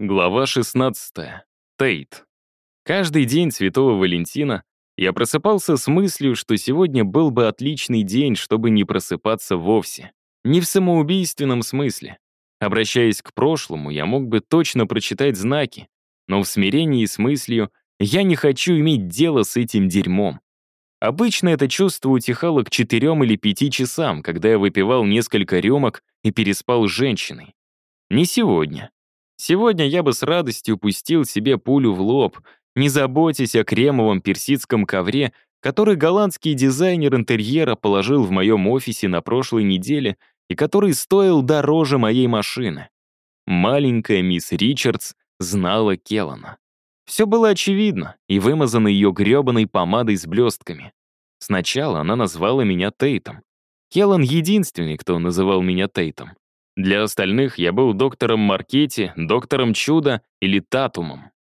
Глава 16. Тейт. Каждый день Святого Валентина я просыпался с мыслью, что сегодня был бы отличный день, чтобы не просыпаться вовсе. Не в самоубийственном смысле. Обращаясь к прошлому, я мог бы точно прочитать знаки, но в смирении с мыслью я не хочу иметь дело с этим дерьмом. Обычно это чувство утихало к четырем или пяти часам, когда я выпивал несколько рюмок и переспал с женщиной. Не сегодня. Сегодня я бы с радостью пустил себе пулю в лоб, не заботясь о кремовом персидском ковре, который голландский дизайнер интерьера положил в моем офисе на прошлой неделе и который стоил дороже моей машины. Маленькая мисс Ричардс знала Келлана. Все было очевидно и вымазано ее гребаной помадой с блестками. Сначала она назвала меня Тейтом. Келлан единственный, кто называл меня Тейтом. Для остальных я был доктором Маркетти, доктором Чуда или Татумом.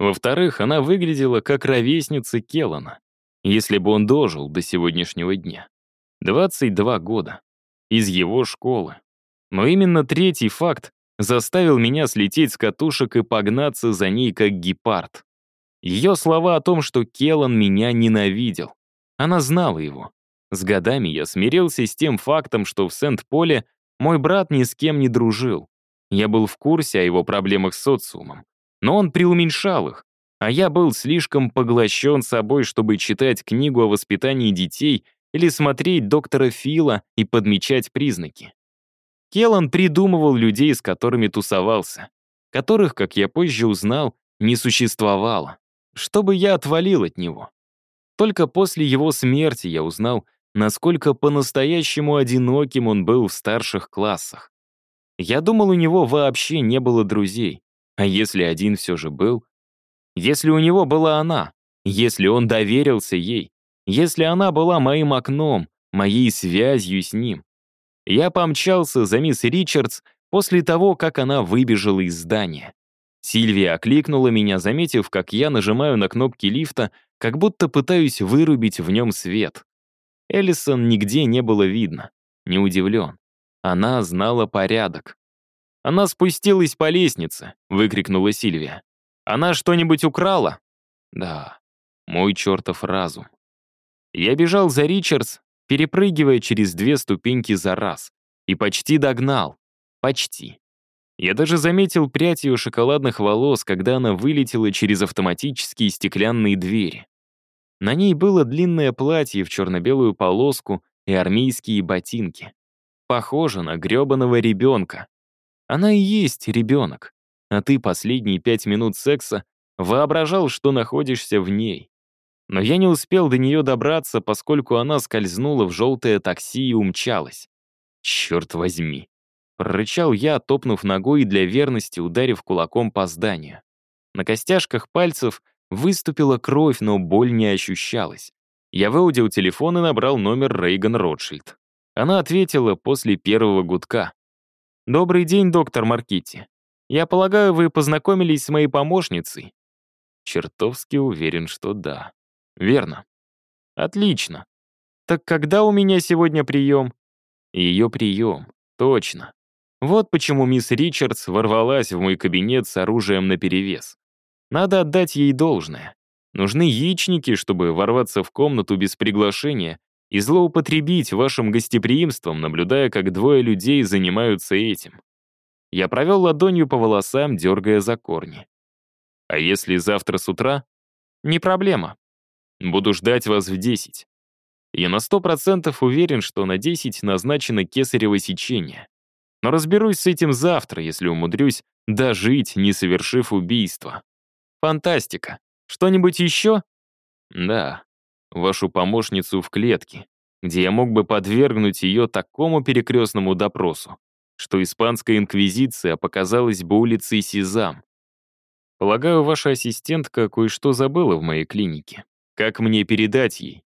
Во-вторых, она выглядела как ровесница Келлана, если бы он дожил до сегодняшнего дня. 22 года. Из его школы. Но именно третий факт заставил меня слететь с катушек и погнаться за ней как гепард. Ее слова о том, что Келлан меня ненавидел. Она знала его. С годами я смирился с тем фактом, что в Сент-Поле мой брат ни с кем не дружил. Я был в курсе о его проблемах с социумом. Но он преуменьшал их, а я был слишком поглощен собой, чтобы читать книгу о воспитании детей или смотреть доктора Фила и подмечать признаки. Келлан придумывал людей, с которыми тусовался, которых, как я позже узнал, не существовало, чтобы я отвалил от него. Только после его смерти я узнал, насколько по-настоящему одиноким он был в старших классах. Я думал, у него вообще не было друзей. А если один все же был? Если у него была она? Если он доверился ей? Если она была моим окном, моей связью с ним? Я помчался за мисс Ричардс после того, как она выбежала из здания. Сильвия окликнула меня, заметив, как я нажимаю на кнопки лифта, как будто пытаюсь вырубить в нем свет. Эллисон нигде не было видно. Не удивлен. Она знала порядок. «Она спустилась по лестнице», — выкрикнула Сильвия. «Она что-нибудь украла?» «Да, мой чертов разум». Я бежал за Ричардс, перепрыгивая через две ступеньки за раз, и почти догнал. Почти. Я даже заметил прядь ее шоколадных волос, когда она вылетела через автоматические стеклянные двери. На ней было длинное платье в черно-белую полоску и армейские ботинки. Похоже на гребаного ребенка. Она и есть ребенок, а ты последние пять минут секса воображал, что находишься в ней. Но я не успел до нее добраться, поскольку она скользнула в желтое такси и умчалась. Черт возьми. Прорычал я, топнув ногой и для верности ударив кулаком по зданию. На костяшках пальцев Выступила кровь, но боль не ощущалась. Я выудил телефон и набрал номер Рейган Ротшильд. Она ответила после первого гудка. «Добрый день, доктор Маркити. Я полагаю, вы познакомились с моей помощницей?» Чертовски уверен, что да. Верно. Отлично. Так когда у меня сегодня прием? Ее прием. Точно. Вот почему мисс Ричардс ворвалась в мой кабинет с оружием наперевес. Надо отдать ей должное. Нужны яичники, чтобы ворваться в комнату без приглашения и злоупотребить вашим гостеприимством, наблюдая, как двое людей занимаются этим. Я провел ладонью по волосам, дергая за корни. А если завтра с утра? Не проблема. Буду ждать вас в 10. Я на сто процентов уверен, что на 10 назначено кесарево сечение. Но разберусь с этим завтра, если умудрюсь дожить, не совершив убийство. Фантастика. Что-нибудь еще? Да. Вашу помощницу в клетке, где я мог бы подвергнуть ее такому перекрестному допросу, что испанская инквизиция показалась бы улицей Сезам. Полагаю, ваша ассистентка кое-что забыла в моей клинике. Как мне передать ей?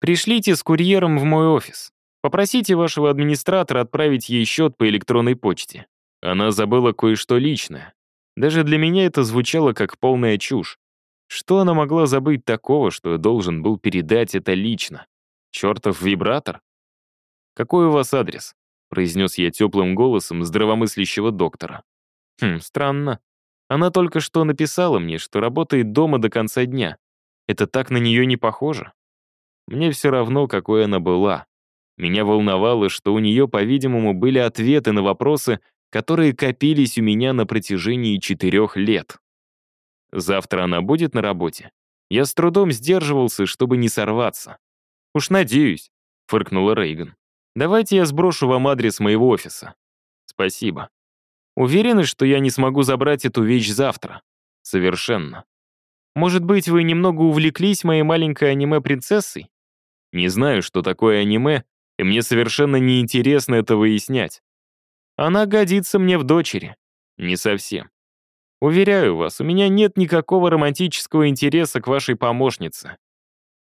Пришлите с курьером в мой офис. Попросите вашего администратора отправить ей счет по электронной почте. Она забыла кое-что личное. Даже для меня это звучало как полная чушь. Что она могла забыть такого, что я должен был передать это лично? Чертов вибратор? «Какой у вас адрес?» — произнес я теплым голосом здравомыслящего доктора. «Хм, странно. Она только что написала мне, что работает дома до конца дня. Это так на нее не похоже. Мне все равно, какой она была. Меня волновало, что у нее, по-видимому, были ответы на вопросы, которые копились у меня на протяжении четырех лет. Завтра она будет на работе? Я с трудом сдерживался, чтобы не сорваться. «Уж надеюсь», — фыркнула Рейган. «Давайте я сброшу вам адрес моего офиса». «Спасибо». «Уверены, что я не смогу забрать эту вещь завтра?» «Совершенно». «Может быть, вы немного увлеклись моей маленькой аниме-принцессой?» «Не знаю, что такое аниме, и мне совершенно неинтересно это выяснять. Она годится мне в дочери. Не совсем. Уверяю вас, у меня нет никакого романтического интереса к вашей помощнице.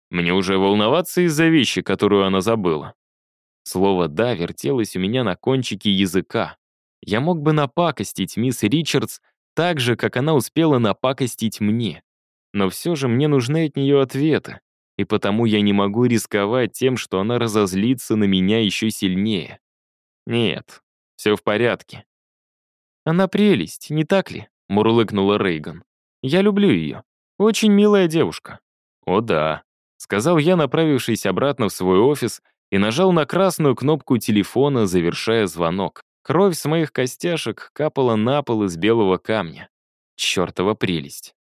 Мне уже волноваться из-за вещи, которую она забыла. Слово «да» вертелось у меня на кончике языка. Я мог бы напакостить мисс Ричардс так же, как она успела напакостить мне. Но все же мне нужны от нее ответы и потому я не могу рисковать тем, что она разозлится на меня еще сильнее. Нет, все в порядке. Она прелесть, не так ли? Мурлыкнула Рейган. Я люблю ее. Очень милая девушка. О да, сказал я, направившись обратно в свой офис, и нажал на красную кнопку телефона, завершая звонок. Кровь с моих костяшек капала на пол из белого камня. Чёртова прелесть.